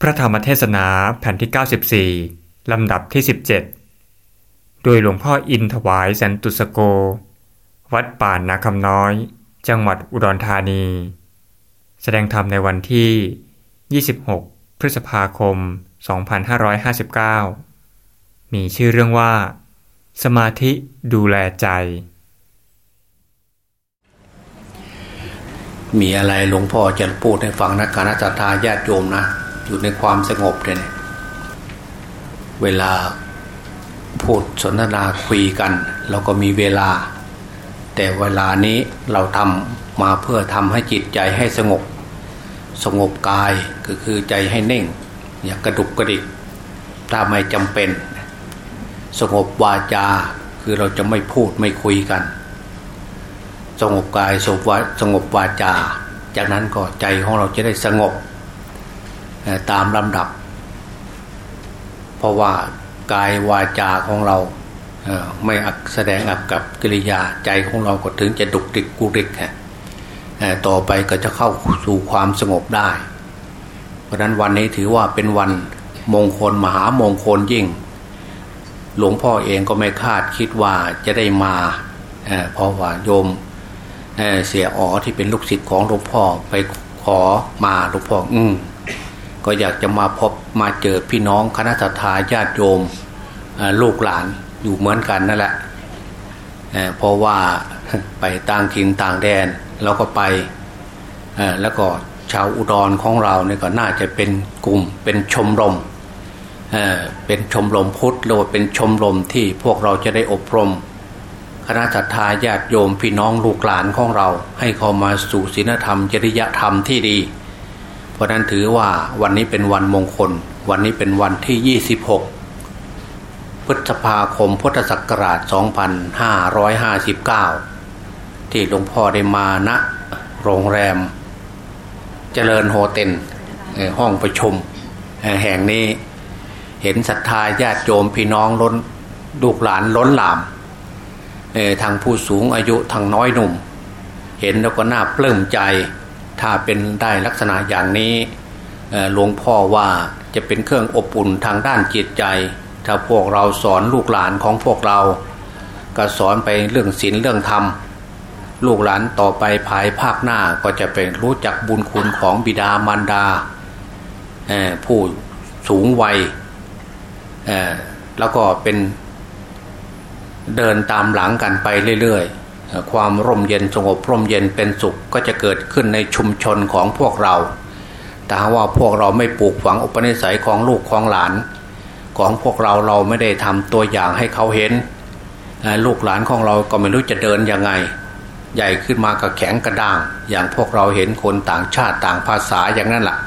พระธรรมเทศนาแผ่นที่ 94 ลำดับที่ 17 โดยหลวงพ่ออินถวายสันตุสโก วัดป่านนาคำน้อย จังหวัดอุดรธานี แสดงธรรมในวันที่ 26 พฤษภาคม 2559 มีชื่อเรื่องว่า สมาธิดูแลใจ มีอะไรหลวงพ่อจะพูดให้ฟังนะคณะทาญาติโยมนะ อยู่ในความสงบเลยเนี่ยเวลาพูดสนทนาคุยกัน เราก็มีเวลา แต่เวลานี้เราทำมาเพื่อทำให้จิตใจให้สงบ สงบกายก็คือใจให้เน่ง อย่ากระดุกกระดิกถ้าไม่จำเป็น สงบวาจาคือเราจะไม่พูดไม่คุยกัน สงบกายสงบวาสงบวาจา จากนั้นก็ใจของเราจะได้สงบ ตามลำดับ เพราะว่ากายวาจาของเราไม่แสดงอักกับกิริยาใจของเราก็ถึงจะดุกดิกกุริกต่อไปก็จะเข้าสู่ความสงบได้ เพราะนั้นวันนี้ถือว่าเป็นวันมงคลมหามงคลยิ่ง หลวงพ่อเองก็ไม่คาดคิดว่าจะได้มาเพราะว่าโยมเสียอ๋อที่เป็นลูกศิษย์ของหลวงพ่อไปขอมาหลวงพ่ออืม ก็อยากจะมาพบมาเจอพี่น้องคณะทาญาติโยมลูกหลานอยู่เหมือนกันนั่นแหละเพราะว่าไปต่างถิ่นต่างแดนเราก็ไปแล้วก็ชาวอุดรของเราเนี่ยก็น่าจะเป็นกลุ่มเป็นชมรมเป็นชมรมพุทธหรือว่าเป็นชมรมที่พวกเราจะได้อบรม คณะทาญาติโยมพี่น้องลูกหลานของเรา ให้เข้ามาสู่ศีลธรรมจริยธรรมที่ดี เพราะนั้นถือว่าวันนี้เป็นวันมงคล วันนี้เป็นวันที่ 26 พฤษภาคมพุทธศักราช 2559 ที่หลวงพ่อได้มาณนะโรงแรม เจริญโฮเทลห้องประชุม แห่งนี้เห็นศรัทธาญาติโยมพี่น้องล้นลูกหลานล้นหลามทางผู้สูงอายุทางน้อยหนุ่ม เห็นแล้วก็น่าปลื้มใจ ถ้าเป็นได้ลักษณะอย่างนี้หลวงพ่อว่าจะเป็นเครื่องอบอุ่นทางด้านจิตใจ ถ้าพวกเราสอนลูกหลานของพวกเรา ก็สอนไปเรื่องศีลเรื่องธรรม ลูกหลานต่อไปภายภาคหน้าก็จะเป็นรู้จักบุญคุณของบิดามารดาผู้สูงวัยแล้วก็เป็นเดินตามหลังกันไปเรื่อยๆ ความร่มเย็นสงบร่มเย็นเป็นสุขก็จะเกิดขึ้นในชุมชนของพวกเราแต่ว่าพวกเราไม่ปลูกฝังอุปนิสัยของลูกของหลาน ของพวกเราเราไม่ได้ทำตัวอย่างให้เขาเห็น ลูกหลานของเราก็ไม่รู้จะเดินยังไง ใหญ่ขึ้นมากับแข็งกระด้าง อย่างพวกเราเห็นคนต่างชาติต่างภาษาอย่างนั้นแหละ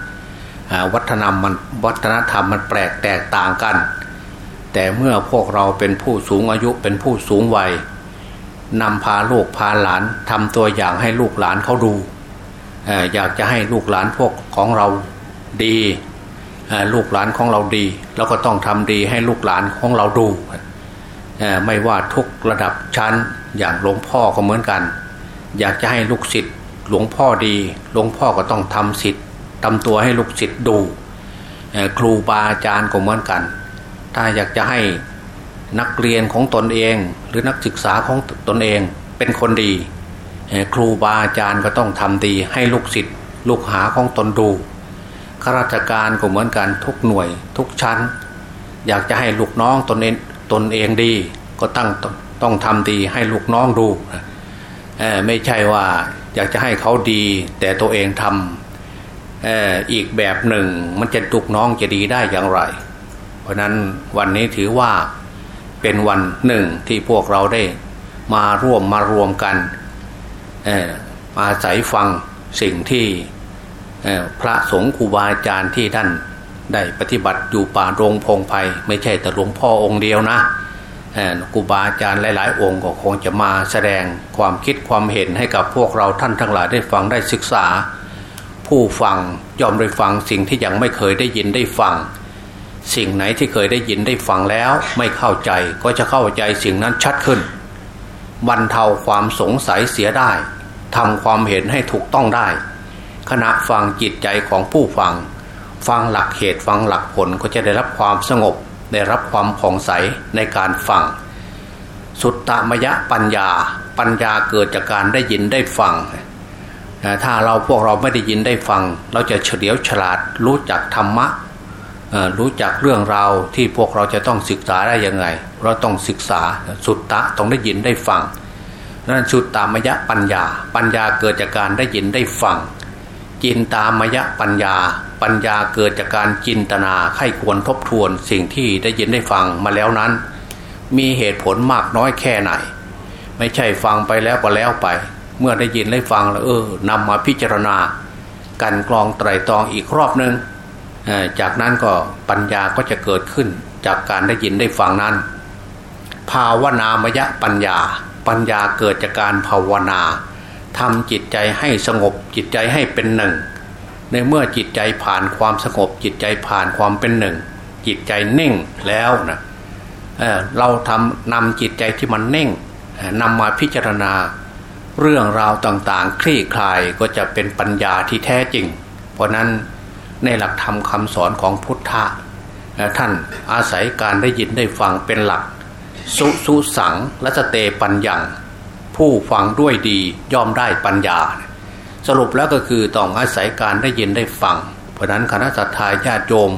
วัฒนธรรมมันวัฒนธรรมมันแปลกแตกต่างกัน แต่เมื่อพวกเราเป็นผู้สูงอายุเป็นผู้สูงวัย นำพาลูกพาหลานทำตัวอย่างให้ลูกหลานเขาดู อยากจะให้ลูกหลานพวกของเราดีลูกหลานของเราดีเราก็ต้องทำดีให้ลูกหลานของเราดู ไม่ว่าทุกระดับชั้นอย่างหลวงพ่อก็เหมือนกัน อยากจะให้ลูกศิษย์หลวงพ่อดี หลวงพ่อก็ต้องทำศิษย์ทำตัวให้ลูกศิษย์ดู ครูบาอาจารย์ก็เหมือนกัน ถ้าอยากจะให้ นักเรียนของตนเอง หรือนักศึกษาของตนเองเป็นคนดี ครูบาอาจารย์ก็ต้องทำดีให้ลูกศิษย์ลูกหาของตนดูข้าราชการก็เหมือนกันทุกหน่วยทุกชั้น อยากจะให้ลูกน้องตนเองตนเองดี ก็ตั้งต้องทำดีให้ลูกน้องดูไม่ใช่ว่าอยากจะให้เขาดี แต่ตัวเองทำอีกแบบหนึ่ง มันจะลูกน้องจะดีได้อย่างไร เพราะนั้นวันนี้ถือว่า เป็นวันหนึ่งที่พวกเราได้มาร่วมมารวมกันมาใส่ฟังสิ่งที่พระสงฆ์ครูบาอาจารย์ที่ท่านได้ปฏิบัติอยู่ป่าโรงพงไพ่ไม่ใช่แต่หลวงพ่อองค์เดียวนะครูบาอาจารย์หลาย ๆ องค์ก็คงจะมาแสดงความคิดความเห็นให้กับพวกเราท่านทั้งหลายได้ฟังได้ศึกษา ผู้ฟังยอมได้ฟังสิ่งที่ยังไม่เคยได้ยินได้ฟัง สิ่งไหนที่เคยได้ยินได้ฟังแล้วไม่เข้าใจก็จะเข้าใจสิ่งนั้นชัดขึ้นบรรเทาความสงสัยเสียได้ทำความเห็นให้ถูกต้องได้ ขณะฟังจิตใจของผู้ฟัง ฟังหลักเหตุฟังหลักผลก็จะได้รับความสงบ ได้รับความผ่องใสในการฟัง สุตตมยะปัญญา ปัญญาเกิดจากการได้ยินได้ฟังถ้าเราพวกเราไม่ได้ยินได้ฟัง เราจะเฉลียวฉลาดรู้จักธรรมะ รู้จักเรื่องราวที่พวกเราจะต้องศึกษาได้ยังไง เราต้องศึกษาสุตตะต้องได้ยินได้ฟังนั่นสุตตามยะปัญญา ปัญญาเกิดจากการได้ยินได้ฟังจินตามยะปัญญา ปัญญาเกิดจากการจินตนาไข้ควรทบทวนสิ่งที่ได้ยินได้ฟังมาแล้วนั้น มีเหตุผลมากน้อยแค่ไหน ไม่ใช่ฟังไปแล้วก็แล้วไป เมื่อได้ยินได้ฟังแล้วเออนำมาพิจารณา กันกรองไตรตรองอีกรอบหนึ่ง จากนั้นก็ปัญญาก็จะเกิดขึ้นจากการได้ยินได้ฟังนั้น ภาวนามยะปัญญา ปัญญาเกิดจากการภาวนาทำจิตใจให้สงบจิตใจให้เป็นหนึ่ง ในเมื่อจิตใจผ่านความสงบ จิตใจผ่านความเป็นหนึ่ง จิตใจเน่งแล้วนะเเราทำนำจิตใจที่มันเน่งนำมาพิจารณา เรื่องราวต่างๆ คลี่คลายก็จะเป็นปัญญาที่แท้จริง เพราะนั้น ในหลักธรรมคำสอนของพุทธะท่านอาศัยการได้ยินได้ฟังเป็นหลัก สุสุสังและเตปัญญาผู้ฟังด้วยดีย่อมได้ปัญญา สรุปแล้วก็คือต้องอาศัยการได้ยินได้ฟัง เพราะนั้นคณะสัตยาญาติโยม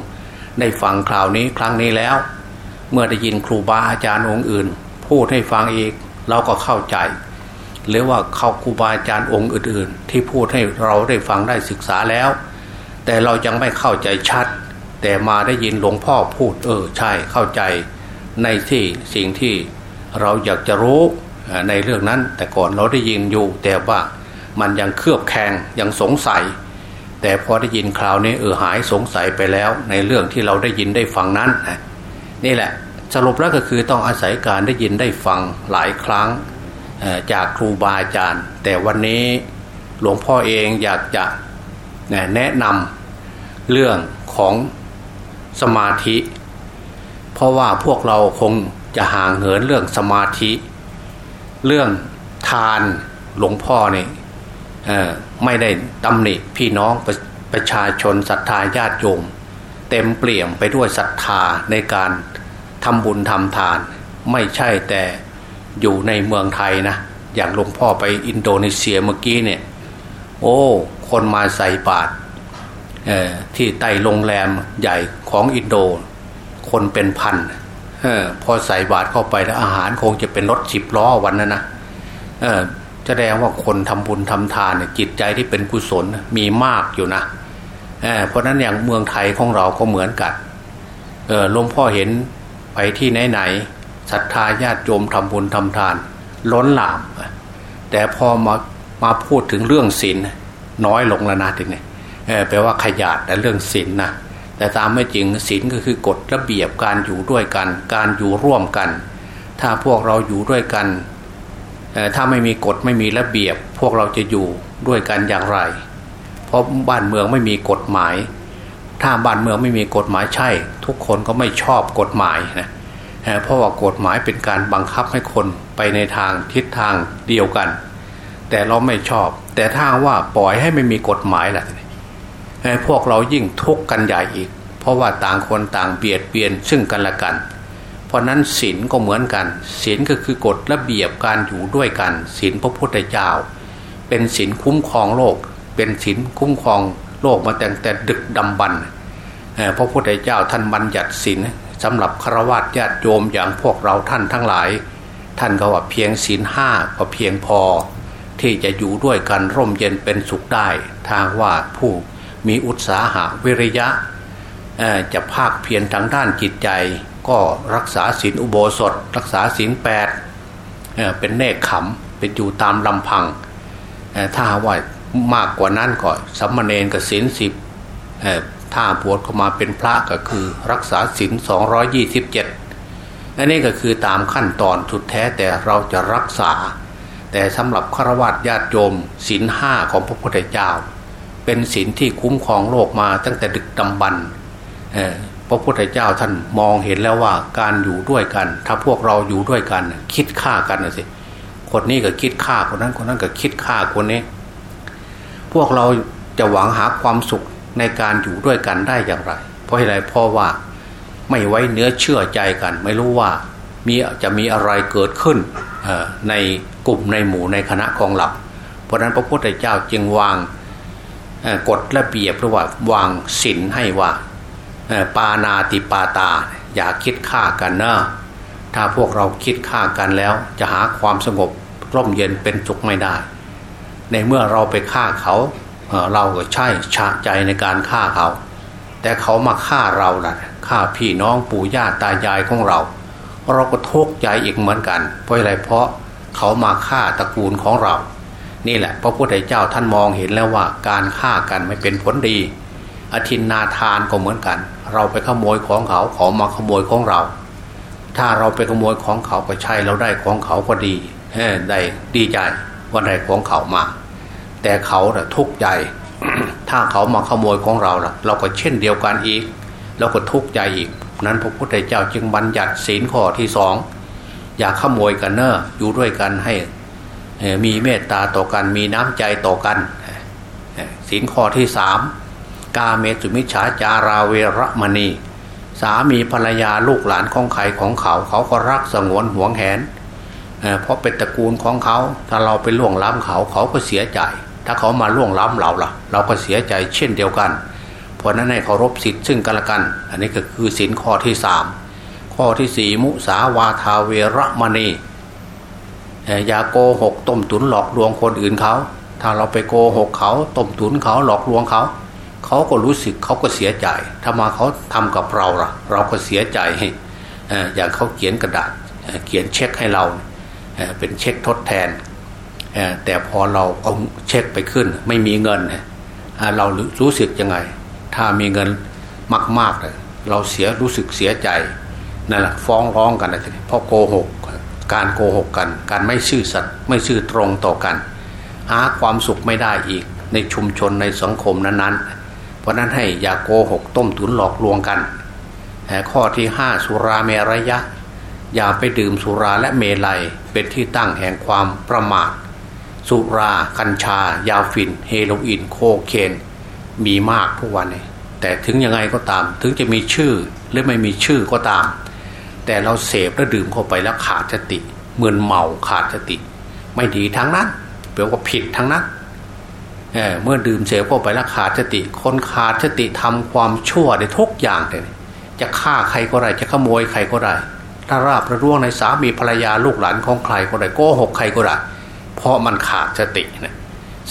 ได้ฟังคราวนี้ครั้งนี้แล้ว เมื่อได้ยินครูบาอาจารย์องค์อื่น พูดให้ฟังอีกเราก็เข้าใจ หรือว่าเขาครูบาอาจารย์องค์อื่น ๆ ที่พูดให้เราได้ฟังได้ศึกษาแล้ว แต่เรายังไม่เข้าใจชัด แต่มาได้ยินหลวงพ่อพูด เออใช่เข้าใจในที่สิ่งที่เราอยากจะรู้ในเรื่องนั้น แต่ก่อนเราได้ยินอยู่ แต่ว่ามันยังเครือบแคลงยังสงสัย แต่พอได้ยินคราวนี้เออหายสงสัยไปแล้ว ในเรื่องที่เราได้ยินได้ฟังนั้นนี่แหละสรุปแล้วก็คือต้องอาศัยการได้ยินได้ฟังหลายครั้งจากครูบาอาจารย์ แต่วันนี้หลวงพ่อเองอยากจะ แนะนำเรื่องของสมาธิ เพราะว่าพวกเราคงจะห่างเหินเรื่องสมาธิ เรื่องทานหลวงพ่อเนี่ยไม่ได้ตำหนิพี่น้องประประชาชนศรัทธาญาติโยม เต็มเปี่ยมไปด้วยศรัทธาในการทำบุญทำทาน ไม่ใช่แต่อยู่ในเมืองไทยนะ อย่างหลวงพ่อไปอินโดนีเซียเมื่อกี้เนี่ย โอ้ คนมาใส่บาตรที่ใต้โรงแรมใหญ่ของอินโด คนเป็นพันอพอใส่บาตรเข้าไปแล้วอาหารคงจะเป็นรถสิบล้อวันนั้นนะแสดงว่าคนทำบุญทำทานจิตใจที่เป็นกุศลมีมากอยู่นะเเพราะนั้นอย่างเมืองไทยของเราก็เหมือนกันหลวงพ่อเห็นไปที่ไหนๆศรัทธาญาติโยมทำบุญทำทาน ล้นหลามแต่พอมามาพูดถึงเรื่องศีล น้อยลงแล้วนะทีนี้แปลว่าขยาดแต่เรื่องศีลนนะแต่ตามไม่จริงศีลก็คือกฎระเบียบการอยู่ด้วยกัน การอยู่ร่วมกัน ถ้าพวกเราอยู่ด้วยกันถ้าไม่มีกฎไม่มีระเบียบ พวกเราจะอยู่ด้วยกันอย่างไร เพราะบ้านเมืองไม่มีกฎหมาย ถ้าบ้านเมืองไม่มีกฎหมายใช่ ทุกคนก็ไม่ชอบกฎหมายนะเพราะว่ากฎหมายเป็นการบังคับให้คนไปในทางทิศทางเดียวกัน แต่เราไม่ชอบ แต่ถ้าว่าปล่อยให้ไม่มีกฎหมายล่ะพวกเรายิ่งทุกข์กันใหญ่อีก เพราะว่าต่างคนต่างเบียดเบียนซึ่งกันและกัน เพราะนั้นศีลก็เหมือนกันศีลก็คือกฎระเบียบการอยู่ด้วยกันศีลพระพุทธเจ้า เป็นศีลคุ้มครองโลก เป็นศีลคุ้มครองโลกมาแต่แต่ดึกดำบรรพระพุทธเจ้าท่านบัญญัติศีลสำหรับฆราวาสญาติโยมอย่างพวกเราท่านทั้งหลาย ท่านก็ว่าเพียงศีลห้าก็เพียงพอ ที่จะอยู่ด้วยกันร่มเย็นเป็นสุขได้ ทางว่าผู้มีอุตสาหะวิริยะจะภาคเพียรทางด้านจิตใจ ก็รักษาศีลอุโบสถ รักษาศีลแปดเป็นเนคขำเป็นอยู่ตามลำพัง ถ้าว่ามากกว่านั้นก็สัมมาเนนกับศีลสิบถ้าบวชเข้ามาเป็นพระก็คือรักษาศีลสองยี่สิบเจ็ดอันนี้ก็คือตามขั้นตอนสุดแท้แต่เราจะรักษา แต่สำหรับฆราวาสญาติโยมศีลห้าของพระพุทธเจ้า เป็นศีลที่คุ้มครองโลกมาตั้งแต่ดึกดำบรรพระพุทธเจ้าท่านมองเห็นแล้วว่าการอยู่ด้วยกัน ถ้าพวกเราอยู่ด้วยกัน คิดฆ่ากันนะสิคนนี้ก็คิดฆ่าคนนั้นคนนั้นก็คิดฆ่าคนนี้ พวกเราจะหวังหาความสุขในการอยู่ด้วยกันได้อย่างไร เพราะอะไรเพราะว่าไม่ไว้เนื้อเชื่อใจกัน ไม่รู้ว่า มีจะมีอะไรเกิดขึ้นในกลุ่มในหมู่ในคณะของเราเพราะนั้นพระพุทธเจ้าจึงวางกฎระเบียบหรือว่าวางศีลให้ว่าปานาติปาตา อย่าคิดฆ่ากันนะถ้าพวกเราคิดฆ่ากันแล้ว จะหาความสงบร่มเย็นเป็นจุกไม่ได้ ในเมื่อเราไปฆ่าเขาเราก็ใช่ชะใจในการฆ่าเขา แต่เขามาฆ่าเราล่ะฆ่าพี่น้องปู่ย่าตายายของเรา เราก็ทุกข์ใจอีกเหมือนกัน เพราะอะไรเพราะเขามาฆ่าตระกูลของเรา นี่แหละ พระพุทธเจ้าท่านมองเห็นแล้วว่าการฆ่ากันไม่เป็นผลดี อธินนาทานก็เหมือนกัน เราไปขโมยของเขาเขามาขโมยของเรา ถ้าเราไปขโมยของเขาก็ใช่เราได้ของเขาก็ดีได้ดีใจว่าได้ของเขามา แต่เขาทุกข์ใจ ถ้าเขามาขโมยของเราล่ะ เราก็เช่นเดียวกันอีก เราก็ทุกข์ใจอีก นั้นพระพุทธเจ้าจึงบัญญัติศีลข้อที่สองอย่าขโมยกันเนอะอยู่ด้วยกันให้มีเมตตาต่อกันมีน้ำใจต่อกันศีลข้อที่สามกาเมสุมิชาจาราเวรมณี สามีภรรยาลูกหลานของใครของเขา เขาก็รักสงวนห่วงแหนเพราะเป็นตระกูลของเขา ถ้าเราไปล่วงล้ำเขาเขาก็เสียใจ ถ้าเขามาล่วงล้ำเราล่ะ เราก็เสียใจเช่นเดียวกัน เพราะนั้นให้เคารพสิทธิ์ซึ่งกันและกัน อันนี้ก็คือสินข้อที่สามข้อที่สี่มุสาวาทาเวรมณีอย่าโกหกต้มตุนหลอกลวงคนอื่นเขา ถ้าเราไปโกหกเขาต้มตุนเขาหลอกลวงเขา เขาก็รู้สึกเขาก็เสียใจ ถ้ามาเขาทำกับเราล่ะ เราก็เสียใจอย่างเขาเขียนกระดาษเขียนเช็คให้เราเป็นเช็คทดแทน แต่พอเราเอาเช็คไปขึ้น ไม่มีเงิน เรารู้สึกยังไง ถ้ามีเงินมากๆเลยเราเสียรู้สึกเสียใจนั่นแหละฟ้องร้องกันนะทีเพราะโกหก การโกหกกัน การไม่ซื่อสัตย์ไม่ซื่อตรงต่อกัน หาความสุขไม่ได้อีกในชุมชนในสังคมนั้นๆ เพราะนั้นให้อย่าโกหกต้มตุนหลอกลวงกัน ข้อที่ห้าสุราเมรยะ อย่าไปดื่มสุราและเมลัย เป็นที่ตั้งแห่งความประมาท สุรากัญชา ยาฟินเฮโรอีน โคเคน มีมากทุกวันนี้แต่ถึงยังไงก็ตาม ถึงจะมีชื่อหรือไม่มีชื่อก็ตาม แต่เราเสพแล้วดื่มเข้าไปแล้วขาดสติเหมือนเมาขาดสติ ไม่ดีทั้งนั้นแปลว่าผิดทั้งนั้นเเมื่อดื่มเสพเข้าไปแล้วขาดสติ คนขาดสติทำความชั่วได้ทุกอย่างเลยจะฆ่าใครก็ได้จะขโมยใครก็ได้ถ้าราบระร่วงในสามีภรรยาลูกหลานของใครก็ได้โกหกใครก็ได้เพราะมันขาดสตินะ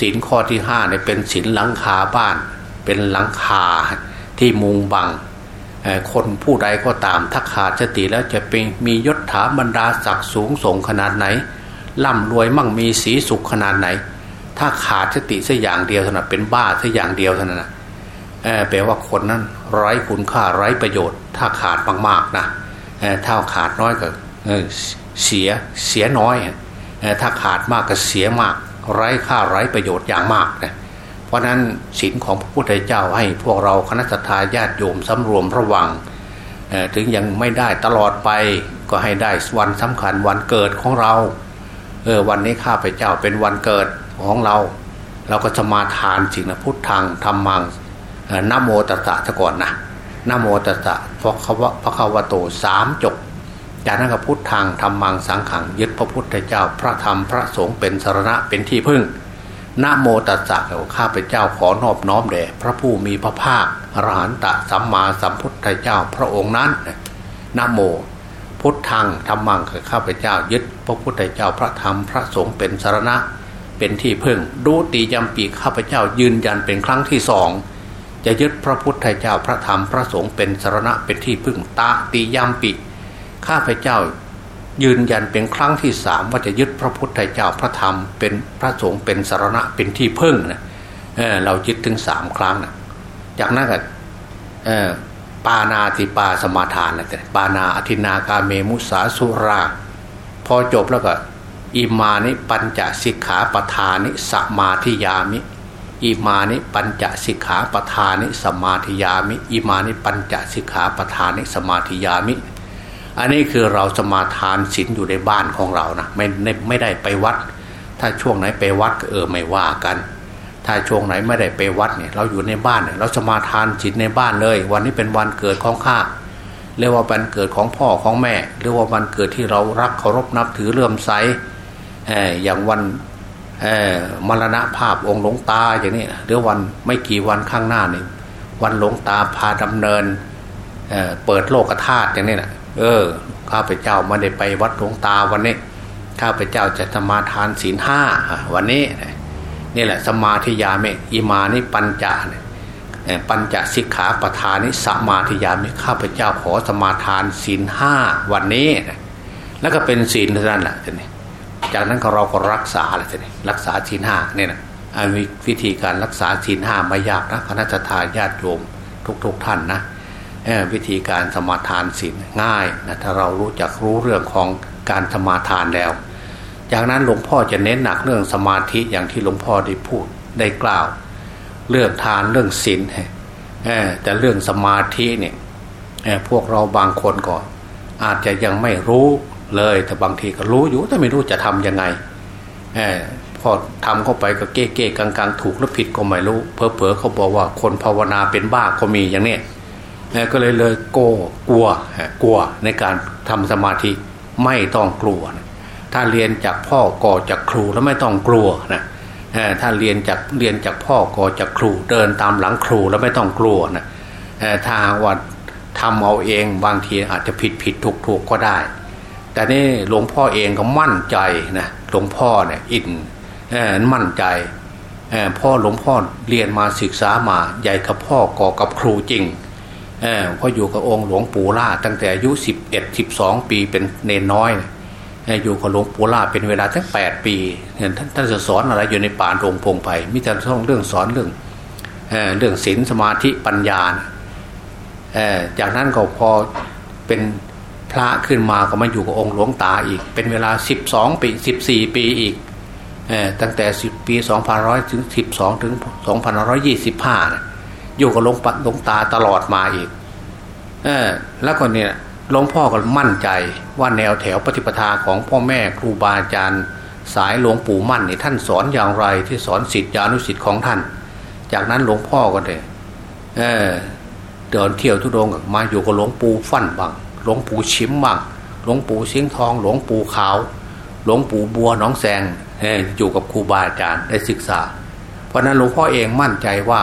สินข้อที่ห้าเนี่ยเป็นสินหลังคาบ้าน เป็นหลังคาที่มุงบัง คนผู้ใดก็ตามถ้าขาดสติแล้วจะเป็นมียศถาบรรดาศักดิ์สูงส่งขนาดไหนร่ำรวยมั่งมีสีสุขขนาดไหน ถ้าขาดสติสัอย่างเดียวเท่านั้นเป็นบ้าสัอย่างเดียวเท่านั้นนะแปลว่าคนนั้นไร้คุณค่าไร้ประโยชน์ ถ้าขาดมากๆนะถ้าขาดน้อยก็เสียเสียน้อย ถ้าขาดมากก็เสียมาก ไร้ค่าไร้ประโยชน์อย่างมากนะเพราะนั้นศีลของพระพุทธเจ้าให้พวกเราคณะทาญาติโยมสำรวมระวัง ถึงยังไม่ได้ตลอดไปก็ให้ได้วันสำคัญวันเกิดของเราเออวันนี้ข้าพเจ้าเป็นวันเกิดของเรา เราก็จะมาทานสิ่งนะพุทธังธรรมังนโมตัสสะซะก่อนนะนโมตัสสะพระควะพระควโตสามจบ จากนั้นก็พุทธังธรรมังสังขังยึดพระพุทธเจ้าพระธรรมพระสงฆ์เป็นสารณะเป็นที่พึ่งนโมตัสสะข้าพเจ้าขอนอบน้อมแด่พระผู้มีพระภาคอรหันตสัมมาสัมพุทธเจ้าพระองค์นั้นนโม พุทธังธรรมังข้าพเจ้ายึดพระพุทธเจ้าพระธรรมพระสงฆ์เป็นสารณะ เป็นที่พึ่ง ดูตียำปีข้าพเจ้ายืนยันเป็นครั้งที่สองจะยึดพระพุทธเจ้าพระธรรมพระสงฆ์เป็นสารณะเป็นที่พึ่งตาตียามปิ ข้าพเจ้ายืนยันเป็นครั้งที่สามว่าจะยึดพระพุทธเจ้าพระธรรมเป็นพระสงฆ์เป็นสารณะเป็นที่พึ่งนะเเรายึดถึงสามครั้งนะจากนั้นก็ปานาติปาสมาทานนะแต่ปานาอธินากาเมมุสาสุรา พอจบแล้วก็อิมานิปัญจสิกขาปทานิสมาธิยามิอิมานิปัญจสิกขาปทานิสมาธิยามิอิมานิปัญจสิกขาปทานิสมาธิยามิ อันนี้คือเราสมาทานศีลอยู่ในบ้านของเรานะไม่ไม่ได้ไปวัด ถ้าช่วงไหนไปวัดก็เออไม่ว่ากัน ถ้าช่วงไหนไม่ได้ไปวัดเนี่ยเราอยู่ในบ้านเนี่ยเราสมาทานศีลในบ้านเลย วันนี้เป็นวันเกิดของข้าเรียกว่าวันเกิดของพ่อของแม่เรียกว่าวันเกิดที่เรารักเคารพนับถือเลื่อมใสอย่างวันมรณะภาพองค์หลวงตาอย่างนี้หรือวันไม่กี่วันข้างหน้านี่วันหลวงตาพาดำเนินเเปิดโลกธาตุอย่างนี้นะ เออ ข้าพเจ้าไม่ได้ไปวัดหลวงตาวันนี้ ข้าพเจ้าจะสมาทานศีลห้าวันนี้นี่แหละสมาธิยาเมอิมานิปัญจาเนี่ยปัญจสิกขาปทานิสมาธิยามิข้าพเจ้าขอสมาทานศีลห้าวันนี้นะแล้วก็เป็นศีลเท่านั้นแหละทีนี้จากนั้นเราก็รักษาอะไรทีนี้รักษาศีลห้าเนี่ยนะมีวิธีการรักษาศีลห้าไม่ยากนะคณะทาญาติโยมทุกๆทท่านนะ วิธีการสมาทานศีลง่ายนะถ้าเรารู้จักรู้เรื่องของการสมาทานแล้ว จากนั้นหลวงพ่อจะเน้นหนักเรื่องสมาธิอย่างที่หลวงพ่อได้พูดได้กล่าว เรื่องทานเรื่องศีลแต่เรื่องสมาธิเนี่ยพวกเราบางคนก็อาจจะยังไม่รู้เลยแต่บางทีก็รู้อยู่แต่ไม่รู้จะทำยังไงพอทำเข้าไปก็เก้เก้กลางๆ ถูกหรือผิดก็ไม่รู้เพอเพอเขาบอกว่าคนภาวนาเป็นบ้าก็มีอย่างนี้ ก็เลยเลยโกกลัวกลัวในการทำสมาธิไม่ต้องกลัวถ้าเรียนจากพ่อก่อจากครูแล้วไม่ต้องกลัวนะถ้าเรียนจากเรียนจากพ่อก็จากครูเดินตามหลังครูแล้วไม่ต้องกลัวนะถ้าว่าทำเอาเองบางทีอาจจะผิดผิดถูกถูกก็ได้ แต่นี่หลวงพ่อเองก็มั่นใจนะหลวงพ่อเนี่ยอินมั่นใจพ่อหลวงพ่อเรียนมาศึกษามาใหญ่กับพ่อก่อกับครูจริง เพราะอยู่กับองค์หลวงปู่ล่าตั้งแต่อายุ 11 12 ปีเป็นเนนน้อยอยู่กับหลวงปู่ล่าเป็นเวลาตั้งแปดปีเห็นท่านท่านจะสอนอะไรอยู่ในป่าโรงพงไผ่มิจฉาท่องเรื่องสอนเรื่องเรื่องศีลสมาธิปัญญาจากนั้นก็พอเป็นพระขึ้นมาก็มาอยู่กับองค์หลวงตาอีก เป็นเวลาสิบสองปีสิบสี่ปีอีกตั้งแต่สิบปีสองพันร้อยถึงสิบสองถึงสองพันร้อยยี่สิบห้าอยู่กับหลวงหลวงตาตลอดมาอีก แล้วก็เนี่ยหลวงพ่อก็มั่นใจว่าแนวแถวปฏิปทาของพ่อแม่ครูบาอาจารย์สายหลวงปู่มั่นนี่ท่านสอนอย่างไรที่สอนสิทธิอนุสิทธิ์ของท่าน จากนั้นหลวงพ่อก็เลยเออเดินเที่ยวทุดงมาอยู่กับหลวงปู่ฟั่นบ้างหลวงปู่ชิมบ้างหลวงปู่เสียงทอง หลวงปู่ขาว หลวงปู่บัวน้องแสงอยู่กับครูบาอาจารย์ได้ศึกษา เพราะนั้นหลวงพ่อเองมั่นใจว่า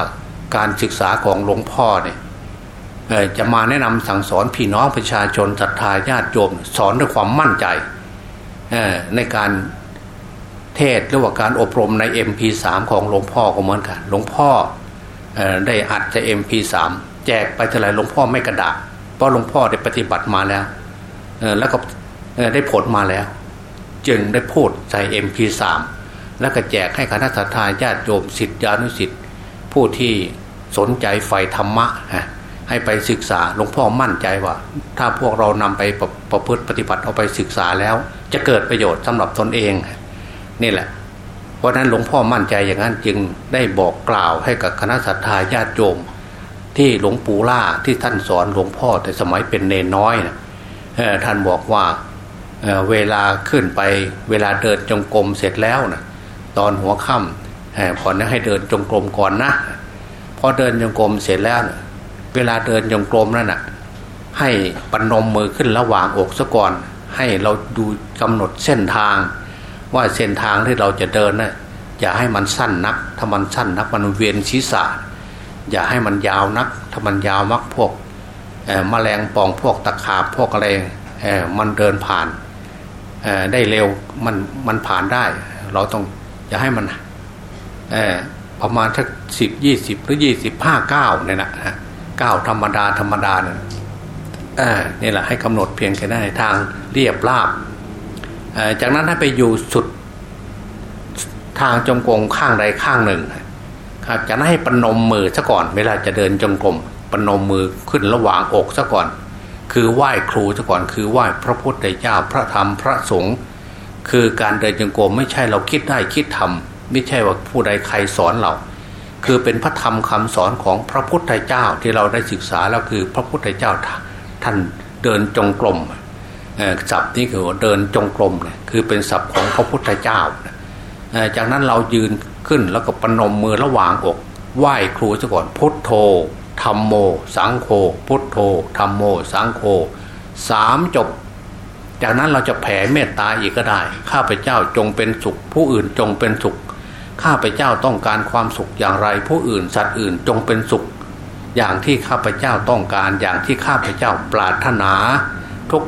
การศึกษาของหลวงพ่อเนี่ย จะมาแนะนำสั่งสอนพี่น้องประชาชนศรัทธาญาติโยมสอนด้วยความมั่นใจในการเทศหรือว่าการอบรมใน MP3 ของหลวงพ่อก็เหมือนกันหลวงพ่อได้อัดจะ MP3 แจกไปเท่าไรหลวงพ่อไม่กระดาษเพราะหลวงพ่อได้ปฏิบัติมาแล้วแล้วก็ได้ผลมาแล้ว จึงได้พูดใส่ MP3 แล้วก็แจกให้คณะสัตยาญาติโยมสิทธิานุสิทธิ์ผู้ที่สนใจใฝ่ธรรมะ ให้ไปศึกษาหลวงพ่อมั่นใจว่า ถ้าพวกเรานำไปประประพฤติปฏิบัติเอาไปศึกษาแล้ว จะเกิดประโยชน์สำหรับตนเอง นี่แหละ เพราะนั้นหลวงพ่อมั่นใจอย่างนั้นจึงได้บอกกล่าวให้กับคณะสัตยาญาติโยมที่หลวงปู่ล่าที่ท่านสอนหลวงพ่อแต่สมัยเป็นเนนน้อยนะท่านบอกว่าเเวลาขึ้นไปเวลาเดินจงกรมเสร็จแล้วนะตอนหัวค่ำก่อนนะให้เดินจงกรมก่อนนะพอเดินจงกรมเสร็จแล้วนะ เวลาเดินจงกรมนั่นน่ะให้ปนมมือขึ้นระหว่างอกซะก่อน ให้เราดูกำหนดเส้นทาง ว่าเส้นทางที่เราจะเดินนะ่ะอย่าให้มันสั้นนัก ถ้ามันสั้นนักมันเวียนศีรษะ อย่าให้มันยาวนัก ถ้ามันยาวมักพวกมแมลงป่องพวกตะขาบพวกอะไรมันเดินผ่านได้เร็วมันมันผ่านได้ เราต้องอย่าให้มันประมาณสักสิบยี่สิบหรือยี่สิบห้าเก้าเนี่ยนะ ก้าวธรรมดาธรรมดาเนี่ยนี่แหละให้กำหนดเพียงแค่นั้นทางเรียบราบจากนั้นถ้าไปอยู่สุดทางจงกรมข้างใดข้างหนึ่งครับจะให้ปนมมือซะก่อน เวลาจะเดินจงกรมปนมมือขึ้นระหว่างอกซะก่อน คือไหว้ครูซะก่อน คือไหว้พระพุทธเจ้าพระธรรมพระสงฆ์คือการเดินจงกรมไม่ใช่เราคิดได้คิดทำไม่ใช่ว่าผู้ใดใครสอนเรา คือเป็นพระธรรมคำสอนของพระพุทธเจ้าที่เราได้ศึกษาแล้วคือพระพุทธเจ้าท่านเดินจงกรมศัพท์นี้คือเดินจงกรมคือเป็นศัพท์ของพระพุทธเจ้า จากนั้นเรายืนขึ้นแล้วก็ปนมมือระหว่างอกไหว้ครูซะก่อนพุทโธธรรมโม สังโฆพุทโธธรรมโม สังโฆสามจบ จากนั้นเราจะแผ่เมตตาอีกก็ได้ ข้าพเจ้าจงเป็นสุข ผู้อื่นจงเป็นสุข ข้าพเจ้าต้องการความสุขอย่างไร ผู้อื่นสัตว์อื่นจงเป็นสุข อย่างที่ข้าพเจ้าต้องการอย่างที่ข้าพเจ้าปรารถนา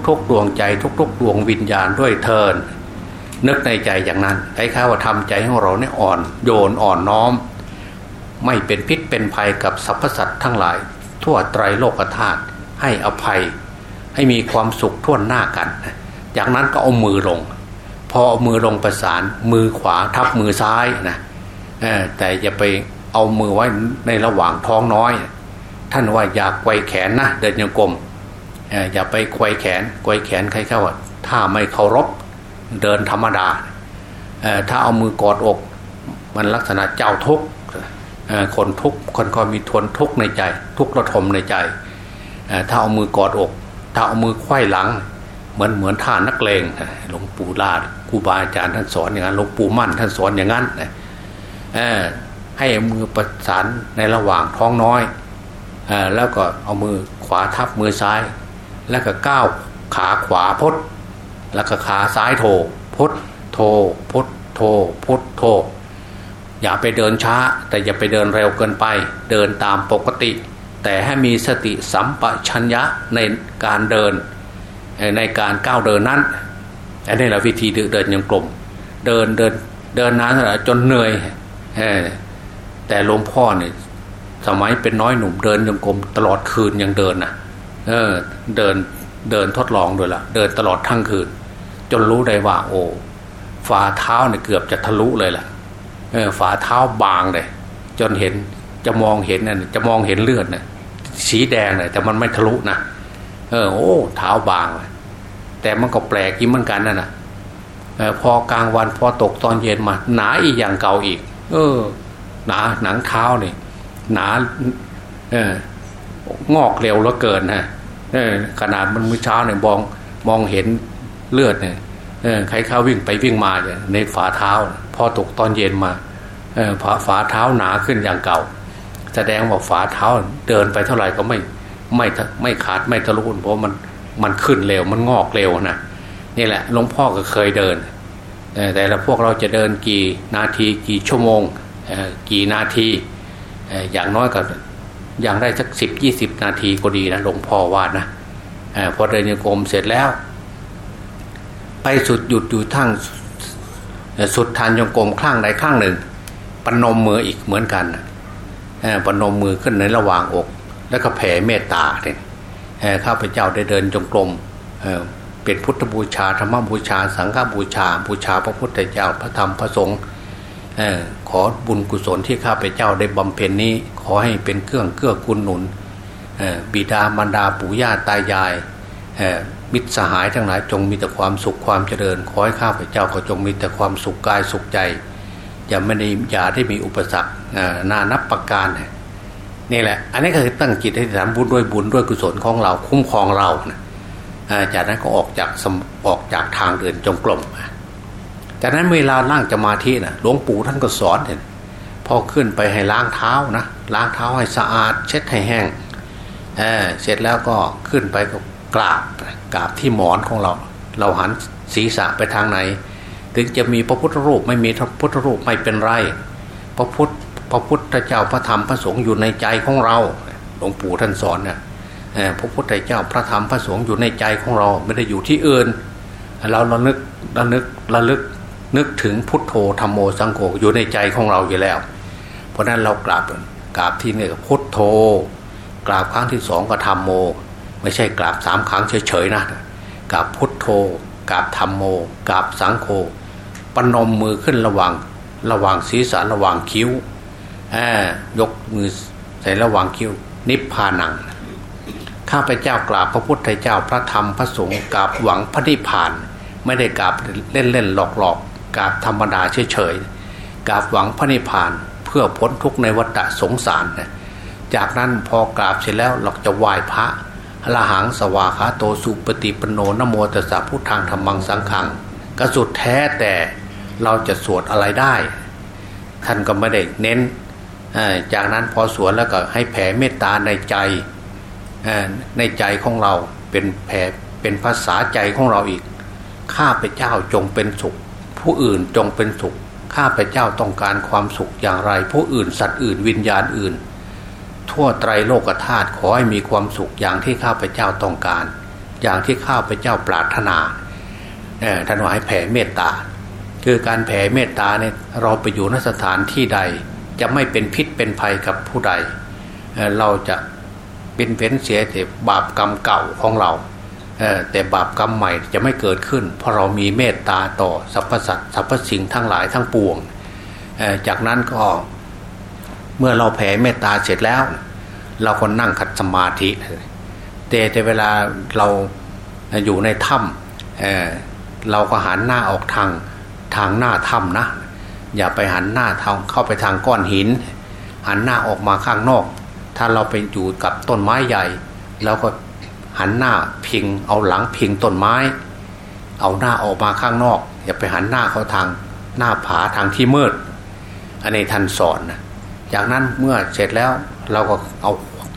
ทุกๆดวงใจทุกๆดวงวิญญาณด้วยเทินนึกในใจอย่างนั้นคล้ายๆว่าทำใจของเราเนี่ยอ่อน โยนอ่อนน้อม ไม่เป็นพิษเป็นภัยกับสรรพสัตว์ทั้งหลาย ทั่วไตรโลกธาตุให้อภัย ให้มีความสุขทั่วหน้ากัน จากนั้นก็เอามือลง พอเอามือลงประสาน มือขวาทับมือซ้ายนะแต่อย่าไปเอามือไว้ในระหว่างท้องน้อย ท่านว่าอยากไกวแขนนะเดินยงกลมอย่าไปไกวแขนไกวแขนใครเข้าถ้าไม่เคารพเดินธรรมดาถ้าเอามือกอดอก มันลักษณะเจ้าทุกคนทุกคนก็มีทวนทุกในใจ ทุกระทมในใจ ถ้าเอามือกอดอก ถ้าเอามือไขว้หลัง มือนเหมือนท่านักเลงหลวงปู่ลาดครูบาอาจารย์ท่านสอนอย่างนั้นหลวงปู่มั่นท่านสอนอย่างนั้นให้มือประสานในระหว่างท้องน้อยแล้วก็เอามือขวาทับมือซ้าย แล้วก็ก้าวขาขวาพดแล้วก็ขาซ้ายโถพุทโถพุทโถพุทโถอย่าไปเดินช้า แต่อย่าไปเดินเร็วเกินไป เดินตามปกติ แต่ให้มีสติสัมปชัญญะในการเดิน ในการก้าวเดินนั้น อันนี้แหละวิธีเดินยังกลม เดินเดินเดินนานจนเหนื่อยแต่หลวงพ่อเนี่ยสมัยเป็นน้อยหนุ่มเดินยังกลมตลอดคืนยังเดินนะเออ เดินเดินทดลองด้วยละเดินตลอดทั้งคืน จนรู้ได้ว่า โอ้ฝ่าเท้าเนี่ยเกือบจะทะลุเลยล่ะ เออฝ่าเท้าบางเลยจนเห็นจะมองเห็นน่ะจะมองเห็นเลือดน่ะสีแดงเลยแต่มันไม่ทะลุนะเออ โอ้เท้าบางเลย แต่มันก็แปลกยิ่งเหมือนกันนั่นนะพอกลางวันพอตกตอนเย็นมา หนาอีกอย่างเก่าอีก เออ หนาหนังเท้าเนี่ยหนาเอองอกเร็วแล้วเกินฮะเออขนาดมันมื้อเช้าเนี่ยมองมองเห็นเลือดเนี่ยใครเข้าวิ่งไปวิ่งมาเนี่ยในฝ่าเท้า พอตกตอนเย็นมาฝาฝ่าเท้าหนาขึ้นอย่างเก่า แสดงว่าฝ่าเท้าเดินไปเท่าไหร่ก็ไม่ไม่ไม่ขาดไม่ทะลุเพราะมัน มันขึ้นเร็วมันงอกเร็วนะนี่แหละหลวงพ่อก็เคยเดิน แต่ละพวกเราจะเดินกี่นาทีกี่ชั่วโมงกี่นาทีอย่างน้อยก็อย่างได้สักสิบยี่สิบนาทีก็ดีนะหลวงพ่อว่านะพอเดินโยกรมเสร็จแล้ว ไปสุดหยุดอยู่ทั้งสุดทานโยงกลมข้างใดข้างหนึ่งปนมมืออีกเหมือนกันปนมมือขึ้นในระหว่างอก แล้วก็แผ่เมตตาเนี่ย ข้าพเจ้าได้เดินจงกรมเป็นพุทธบูชาธรรมบูชา สังฆบูชา บูชาพระพุทธเจ้าพระธรรมพระสงฆ์ขอบุญกุศลที่ข้าพเจ้าได้บำเพ็ญนี้ ขอให้เป็นเครื่องเกื้อกูลหนุนบิดามารดาปู่ย่าตายายมิตรสหายทั้งหลายจงมีแต่ความสุขความเจริญ ขอให้ข้าพเจ้าก็จงมีแต่ความสุขกายสุขใจอย่าไม่ได้อย่าได้มีอุปสรรคนานับประการ นี่แหละ อันนี้ก็คือตั้งจิตให้ทำบุญด้วยบุญด้วยกุศลของเราคุ้มครองเรานะจากนั้นก็ออกจากออกจากทางเดินจงกรมจากนั้นเวลาล่างจะมาที่นะหลวงปู่ท่านก็สอนเห็นพอขึ้นไปให้ล้างเท้านะล้างเท้าให้สะอาด เช็ดให้แห้งเเสร็จแล้วก็ขึ้นไปก็กราบกราบที่หมอนของเรา เราหันศีรษะไปทางไหน ถึงจะมีพระพุทธรูปไม่มีพระพุทธรูปไม่เป็นไร พระพุทธ พระพุทธเจ้าพระธรรมพระสงฆ์อยู่ในใจของเราหลวงปู่ท่านสอนเนี่ยพระพุทธเจ้าพระธรรมพระสงฆ์อยู่ในใจของเราไม่ได้อยู่ที่อื่น เราเรานึกเรานึกระลึกนึกถึงพุทโธธรรมโมสังโฆอยู่ในใจของเราอยู่แล้ว เพราะนั้นเรากราบกราบที่นี่พุทโธ กราบครั้งที่สองก็ธรรมโม ไม่ใช่กราบสามครั้งเฉยๆนะกราบพุทโธกราบธรรมโมกราบสังโฆปนมมือขึ้นระหว่างระหว่างศีรษะระหว่างคิ้ว ยกมือใส่ระหว่างคิ้ว นิพพานัง ข้าพเจ้ากราบพระพุทธเจ้าพระธรรมพระสงฆ์กราบหวังพระนิพพาน ไม่ได้กราบเล่นๆหลอกๆกราบธรรมดาเฉยๆกราบหวังพระนิพพาน เพื่อพ้นทุกข์ในวัฏสงสารจากนั้นพอกราบเสร็จแล้วเราจะไหว้พระละหังสวาขาโตสุปฏิปโนนโมตสาพุทธังธรรมังสังขังก็สุดแท้แต่เราจะสวดอะไรได้ ท่านก็ไม่ได้เน้น จากนั้นพอสวดแล้วก็ให้แผ่เมตตาในใจในใจของเราเป็นแผ่เป็นภาษาใจของเราอีก ข้าพเจ้าจงเป็นสุข ผู้อื่นจงเป็นสุข ข้าพเจ้าต้องการความสุขอย่างไร ผู้อื่นสัตว์อื่นวิญญาณอื่น ทั่วไตรโลกธาตุขอให้มีความสุขอย่างที่ข้าพเจ้าต้องการ อย่างที่ข้าพเจ้าปรารถนาท่านว่าให้แผ่เมตตา คือการแผ่เมตตาเนี่ยเราไปอยู่นสถานที่ใด จะไม่เป็นพิษเป็นภัยกับผู้ใด เราจะเป็นเพ้นเสียแต่บาปกรรมเก่าของเราแต่บาปกรรมใหม่จะไม่เกิดขึ้น เพราะเรามีเมตตาต่อสรรพสัตว์สรรพสิ่งทั้งหลายทั้งปวง จากนั้นก็เมื่อเราแผ่เมตตาเสร็จแล้ว เราก็นั่งขัดสมาธิแต่แต่เวลาเราอยู่ในถ้ำเเราก็หันหน้าออกทางทางหน้าถ้ำนะ อย่าไปหันหน้าทางเข้าไปทางก้อนหิน หันหน้าออกมาข้างนอก ถ้าเราไปอยู่กับต้นไม้ใหญ่เราก็หันหน้าพิง เอาหลังพิงต้นไม้ เอาหน้าออกมาข้างนอก อย่าไปหันหน้าเข้าทางหน้าผาทางที่มืด อันนี้ท่านสอนนะจากนั้นเมื่อเสร็จแล้วเราก็เอา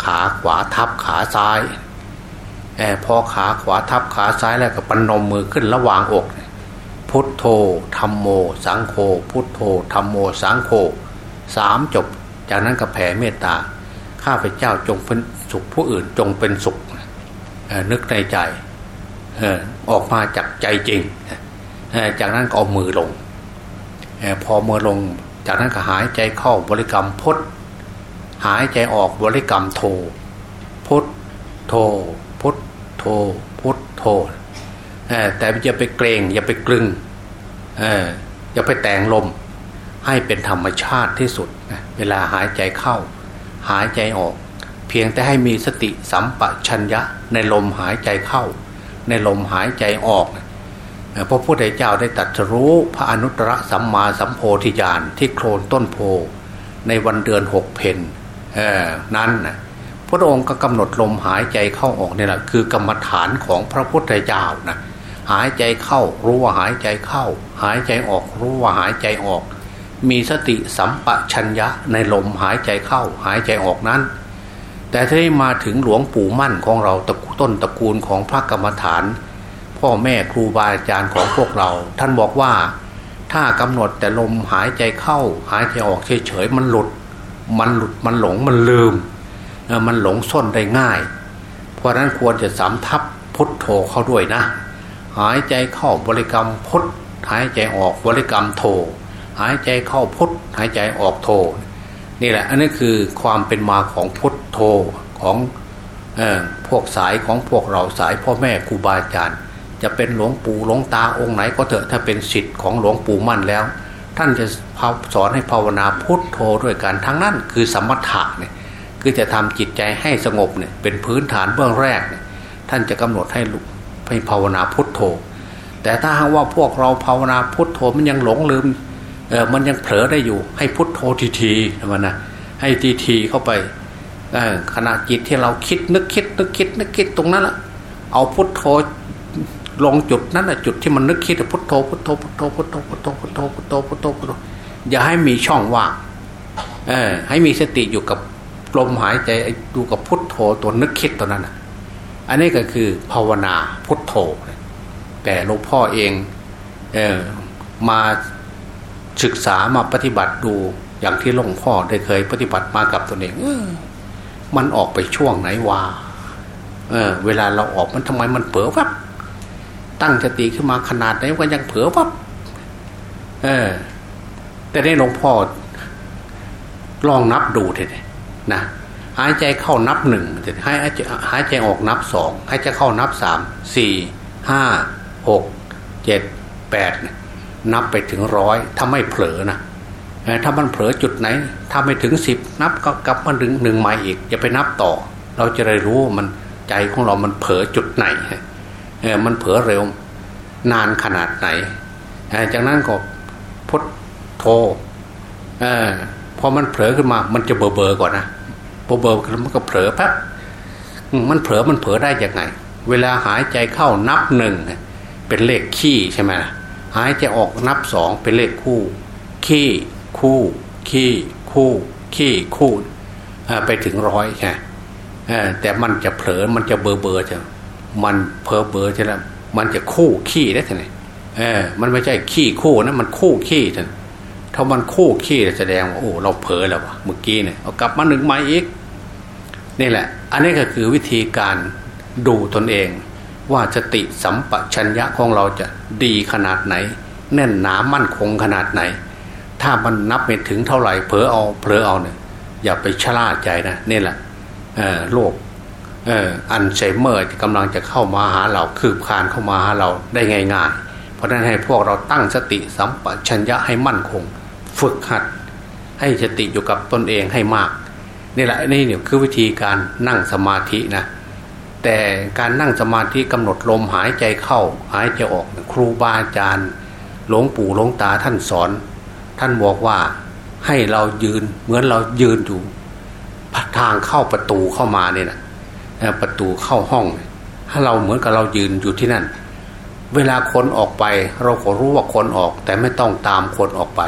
ขาขวาทับขาซ้ายอพอขาขวาทับขาซ้ายแล้วก็ปนมมือขึ้นระหว่างอก พุทโธธรรมโม สังโฆพุทโธธรรมโม สังโฆสามจบ จากนั้นก็แผ่เมตตา ข้าพเจ้าจงเป็นสุขผู้อื่นจงเป็นสุขนึกในใจออกมาจากใจจริง จากนั้นก็เอามือลง พอมือลง จากนั้นก็หายใจเข้าบริกรรมพุทหายใจออกบริกรรมโท พุทโท พุทโท พุทโท แต่อย่าไปเกรง อย่าไปกลึงอย่าไปแต่งลม ให้เป็นธรรมชาติที่สุด เวลาหายใจเข้า หายใจออก เพียงแต่ให้มีสติสัมปชัญญะในลมหายใจเข้า ในลมหายใจออกพระพุทธเจ้าได้ตรัสรู้พระอนุตตรสัมมาสัมโพธิญาณที่โคลนต้นโพในวันเดือนหกเพนนั้นนะพระองค์ก็กำหนดลมหายใจเข้าออกนี่แหละคือกรรมฐานของพระพุทธเจ้านะ หายใจเข้า รู้ว่าหายใจเข้า หายใจออก รู้ว่าหายใจออก มีสติสัมปชัญญะในลมหายใจเข้า หายใจออกนั้น แต่ที่มาถึงหลวงปู่มั่นของเราตะต้นตระกูลของพระกรรมฐาน พ่อแม่ครูบาอาจารย์ของพวกเรา ท่านบอกว่าถ้ากำหนดแต่ลมหายใจเข้า หายใจออกเฉยๆมันหลุด มันหลุดมันหลงมันลืมมันหลงส้นได้ง่าย เพราะนั้นควรจะสามทับพุทโธเข้าด้วยนะ หายใจเข้าบริกรรมพุทหายใจออกบริกรรมโธหายใจเข้าพุทหายใจออกโธนี่แหละ อันนี้คือความเป็นมาของพุทโธของอพวกสายของพวกเราสายพ่อแม่ครูบาอาจารย์ จะเป็นหลวงปู่หลวงตาองค์ไหนก็เถอะถ้าเป็นสิทธิ์ของหลวงปู่มั่นแล้ว ท่านจะสอนให้ภาวนาพุทโธด้วยกันทั้งนั้นคือสมถะเนี่ยคือจะทำจิตใจให้สงบเนี่ยเป็นพื้นฐานเบื้องแรกเนี่ยท่านจะกำหนดให้ ให้ภาวนาพุทโธ แต่ถ้าหากว่าพวกเราภาวนาพุทโธมันยังหลงลืมเออมันยังเผลอได้อยู่ ให้พุทโธทีทีมันนะให้ทีทีเข้าไปขณะจิตที่เราคิดนึกคิด นึกคิด นึกคิดตรงนั้นละเอาพุทโธลงจุดนั้นแหะจุดที่มันนึกคิดพุทโธพุทโธพุทโธพุทโธพุทโธพุทโธพุทโธพุทโธพุทโธอย่าให้มีช่องว่างเออให้มีสติอยู่กับลมหายใจดูกับพุทโธตัวนึกคิดตัวนั้น อันนี้ก็คือภาวนาพุทโธ แต่หลวงพ่อเองเออมาศึกษามาปฏิบัติดูอย่างที่หลวงพ่อได้เคยปฏิบัติมากับตัวเองเออมันออกไปช่วงไหนวะเออ เวลาเราออกมันทำไมมันเผลอวับตั้งสติขึ้นมาขนาดไหนก็ยังเผลอวับเออ แต่ได้หลวงพ่อลองนับดูเถอะนะ หายใจเข้านับหนึ่งให้หายใจออกนับสองให้จะเข้านับสามสี่ห้าหกเจ็ดแปดนับไปถึงร้อยถ้าไม่เผลอนะถ้ามันเผลอจุดไหน ถ้าไม่ถึงสิบนับก็กลับมาถึงหนึ่งใหม่อีกอย่าไปนับต่อ เราจะได้รู้มันใจของเรามันเผลอจุดไหนเออมันเผลอเร็วนานขนาดไหนจากนั้นก็พุทโธเออพอมันเผลอขึ้นมา มันจะเบอเบอก่อนนะ เบอเบอมันก็เผลอแป๊บมันเผลอมันเผลอได้ยังไง เวลาหายใจเข้านับหนึ่งเป็นเลขขี้ใช่ไหมหายใจออกนับสองเป็นเลขคู่ ขี้คู่ ขี้คู่ ขี้คู่ไปถึงร้อยใช่แต่มันจะเผลอมันจะเบอเบอจะมันเพอเบอจะแล้วมันจะคู่ขี้ได้ท่านเออ มันไม่ใช่ขี้คู่นะมันคู่ขี้ท่าน ถ้ามันโคู่ขี้แสดงว่าโอ้เราเผลอแล้ววะเมื่อกี้เนี่ยเอากลับมาหนึ่งไม้อีกนี่แหละ อันนี้ก็คือวิธีการดูตนเอง ว่าสติสัมปชัญญะของเราจะดีขนาดไหน แน่นหนามั่นคงขนาดไหน ถ้ามันนับไม่ถึงเท่าไหร่เผลอเอาเผลอเอาเนี่ยอย่าไปชล่าใจนะนี่แหละโรคอันไซเมอร์กำลังจะเข้ามาหาเราคืบคานเข้ามาหาเราได้ง่ายๆ เพราะนั้นให้พวกเราตั้งสติสัมปชัญญะให้มั่นคง ฝึกหัด ให้สติอยู่กับตนเองให้มากนี่แหละนี่เนี่ยคือวิธีการนั่งสมาธินะแต่การนั่งสมาธิกำหนดลมหายใจเข้าหายใจออกครูบาอาจารย์หลวงปู่หลวงตาท่านสอน ท่านบอกว่าให้เรายืนเหมือนเรายืนอยู่ทางเข้าประตูเข้ามาเนี่ยนะประตูเข้าห้องถ้าเราเหมือนกับเรายืนอยู่ที่นั่น เวลาคนออกไป เราก็รู้ว่าคนออก แต่ไม่ต้องตามคนออกไป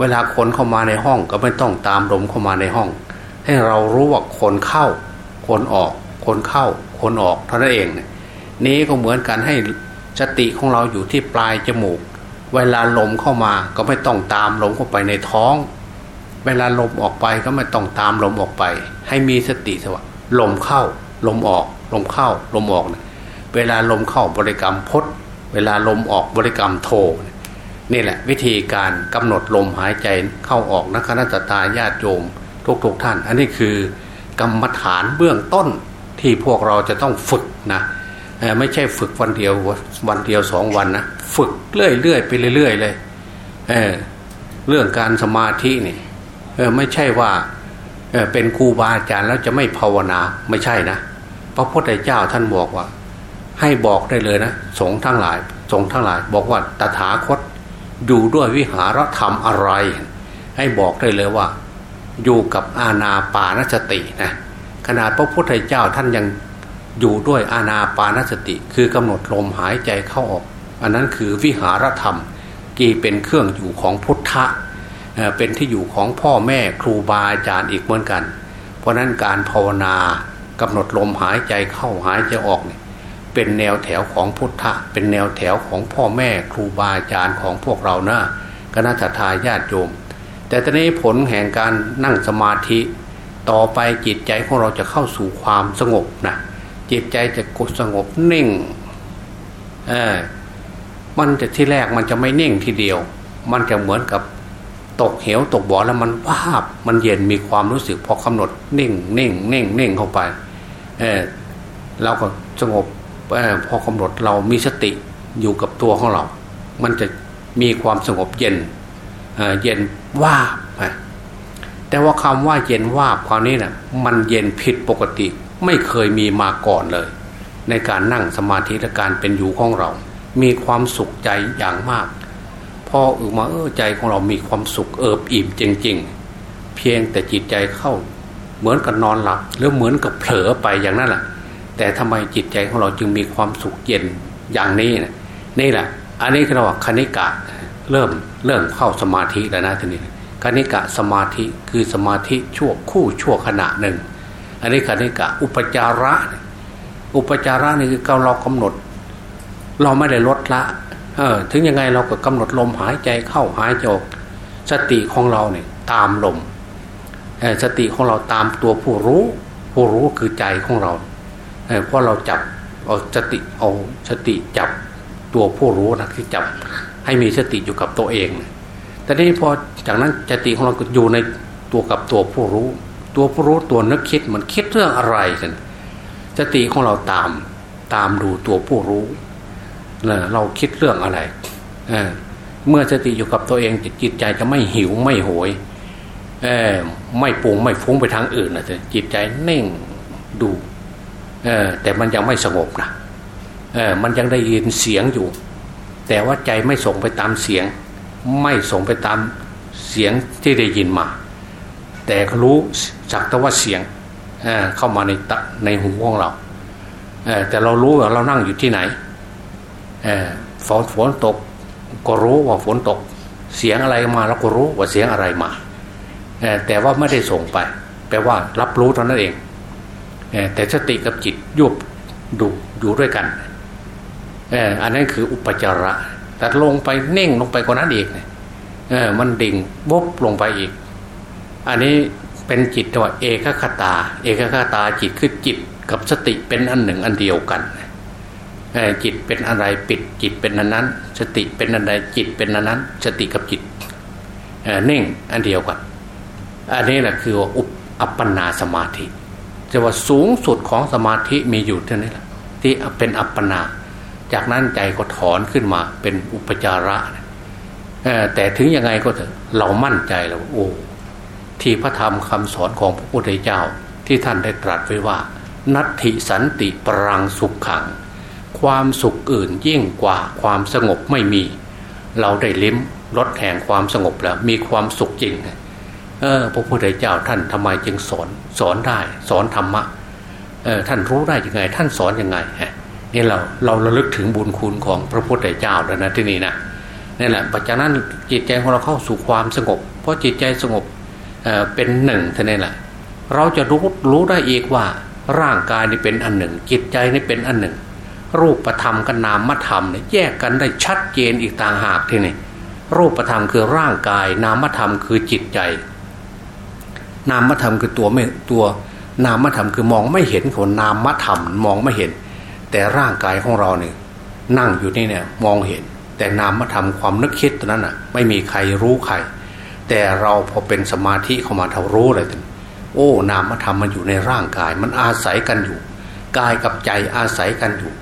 เวลาคนเข้ามาในห้องก็ไม่ต้องตามลมเข้ามาในห้อง ให้เรารู้ว่าคนเข้า คนออก คนเข้า คนออกเท่านั้นเอง นี้ก็เหมือนกันให้สติของเราอยู่ที่ปลายจมูก เวลาลมเข้ามาก็ไม่ต้องตามลมเข้าไปในท้อง เวลาลมออกไปก็ไม่ต้องตามลมออกไป ให้มีสติสว่าลมเข้า ลมออก ลมเข้า ลมออกนะเวลาลมเข้าบริกรรมพดเวลาลมออกบริกรรมโท นี่แหละวิธีการกำหนดลมหายใจเข้าออกนักนัตาญาติโยมทุกๆทท่าน อันนี้คือกรรมฐานเบื้องต้นที่พวกเราจะต้องฝึกนะไม่ใช่ฝึกวันเดียววันเดียวสองวันนะฝึกเรื่อยๆไปเรื่อยๆเลยเเรื่องการสมาธินี่ไม่ใช่ว่าเป็นครูบาอาจารย์แล้วจะไม่ภาวนาไม่ใช่นะพระพุทธเจ้าท่านบอกว่า ให้บอกได้เลยนะสงฆ์ทั้งหลายสงฆ์ทั้งหลาย บอกว่าตถาคต อยู่ด้วยวิหารธรรมอะไร ให้บอกได้เลยว่า อยู่กับอาณาปานสตินะขนาดพระพุทธเจ้าท่านยังอยู่ด้วยอาณาปานสติ คือกำหนดลมหายใจเข้าออก อันนั้นคือวิหารธรรมกี่เป็นเครื่องอยู่ของพุทธะเป็นที่อยู่ของพ่อแม่ครูบาอาจารย์อีกเหมือนกัน เพราะนั้นการภาวนากำหนดลมหายใจเข้าหายใจออกเนี่ย เป็นแนวแถวของพุทธะ เป็นแนวแถวของพ่อแม่ครูบาอาจารย์ของพวกเรานะคณะทาญาติโยม แต่ตอนนี้ผลแห่งการนั่งสมาธิ ต่อไปจิตใจของเราจะเข้าสู่ความสงบนะจิตใจจะกดสงบนิ่งเออมันจะที่แรกมันจะไม่นิ่งทีเดียว มันจะเหมือนกับตกเหวตกบ่อแล้วมันภาพมันเย็นมีความรู้สึกพอกำหนดนิ่งนิ่งนิ่งนิ่งเข้าไปเออเราก็สงบ พอกำหนดเรามีสติอยู่กับตัวของเรา มันจะมีความสงบเย็นเย็นว่าแต่ว่าคำว่าเย็นว่าความนี้นะ่ะมันเย็นผิดปกติไม่เคยมีมาก่อนเลย ในการนั่งสมาธิและการเป็นอยู่ของเรา มีความสุขใจอย่างมาก พอออกมาเออใจของเรามีความสุขเอิบอิ่มจริง ๆ เพียงแต่จิตใจเข้า เหมือนกับนอนหลับหรือเหมือนกับเผลอไปอย่างนั้นแหละ แต่ทำไมจิตใจของเราจึงมีความสุขเย็นอย่างนี้นะนี่แหละ อันนี้คือว่าคณิกะเริ่มเริ่มเข้าสมาธิแล้วนะทีนี้คณิกะสมาธิคือสมาธิชั่วคู่ชั่วขณะหนึ่ง อันนี้คณิกะอุปจาระ อุปจาระนี่คือเรากำหนด เราไม่ได้ลดละเออถึงยังไงเราก็กำหนดลมหายใจเข้าหายใจออกสติของเราเนี่ยตามลมสติของเราตามตัวผู้รู้ ผู้รู้คือใจของเรา เพราะเราจับเอาสติเอาสติจับตัวผู้รู้นะที่จับให้มีสติอยู่กับตัวเองแต่นี้พอจากนั้นสติของเราก็อยู่ในตัวกับตัวผู้รู้ ตัวผู้รู้ตัวนึกคิดมันคิดเรื่องอะไรกันสติของเราตามตามดูตัวผู้รู้เราคิดเรื่องอะไรเเมื่อสติอยู่กับตัวเองจิตใจจะไม่หิวไม่โหยไม่ปุงไม่ฟุ้งไปทางอื่นนะจิตใจเน่งดู ออแต่มันยังไม่สงบนะเออมันยังได้ยินเสียงอยู่ แต่ว่าใจไม่ส่งไปตามเสียง ไม่ส่งไปตามเสียงที่ได้ยินมา แต่รู้จักแต่ว่าเสียงเเข้ามาในตในหูของเราเแต่เรารู้ว่าเรานั่งอยู่ที่ไหนฝนฝนตกก็รู้ว่าฝนตก เสียงอะไรมาเราก็รู้ว่าเสียงอะไรมาแต่ว่าไม่ได้ส่งไป แปลว่ารับรู้เท่านั้นเอง แต่สติกับจิตยุบดูอยู่ด้วยกันอันนั้นคืออุปจาระแต่ลงไปเน่งลงไปกว่านั้นอีกเออมันดิ่งบกลงไปอีก อันนี้เป็นจิตว่าเอกคตา เอกคตาจิตคือจิตกับสติเป็นอันหนึ่งอันเดียวกันจิตเป็นอะไรปิดจิตเป็นอันนั้น สติเป็นอันใดจิตเป็นอันนั้น สติกับจิตเน่งอันเดียวกัน อันนี้แหละคืออุปอัปปนาสมาธิ จะว่าสูงสุดของสมาธิมีอยู่เท่านี้แหละที่เป็นอัปปนา จากนั้นใจก็ถอนขึ้นมาเป็นอุปจาระแต่ถึงยังไงก็เถอะเรามั่นใจแล้วโอ้ที่พระธรรมคำสอนของพระพุทธเจ้าที่ท่านได้ตรัสไว้ว่า นัตถิสันติปรังสุขขัง ความสุขอื่นยิ่งกว่าความสงบไม่มี เราได้ลิ้มรสแห่งความสงบแล้ว มีความสุขจริง เออพระพุทธเจ้าท่านทำไมจึงสอนสอนได้ สอนธรรมะเออท่านรู้ได้ยังไง ท่านสอนยังไงนี่เราเราระลึกถึงบุญคุณของพระพุทธเจ้าแล้วนะที่นี่นะนี่แหละปัจจุบันจิตใจของเราเข้าสู่ความสงบ เพราะจิตใจสงบเเป็นหนึ่งท่านี้แหละเราจะรู้รู้ได้อีกว่าร่างกายนี่เป็นอันหนึ่ง จิตใจนี่เป็นอันหนึ่ง รูปธรรมกับนามธรรมเนี่ยแยกกันได้ชัดเจนอีกต่างหากทีนี่รูปธรรมคือร่างกาย นามธรรมคือจิตใจ นามธรรมคือตัวไม่ตัวนามธรรมคือมองไม่เห็นคนนามธรรมมองไม่เห็น แต่ร่างกายของเราเนี่ยนั่งอยู่นี่เนี่ยมองเห็น แต่นามธรรมความนึกคิดตัวนั้นอะ ไม่มีใครรู้ใคร แต่เราพอเป็นสมาธิเข้ามาเท่ารู้เลยโอ้ นามธรรมมันอยู่ในร่างกาย มันอาศัยกันอยู่กายกับใจอาศัยกันอยู่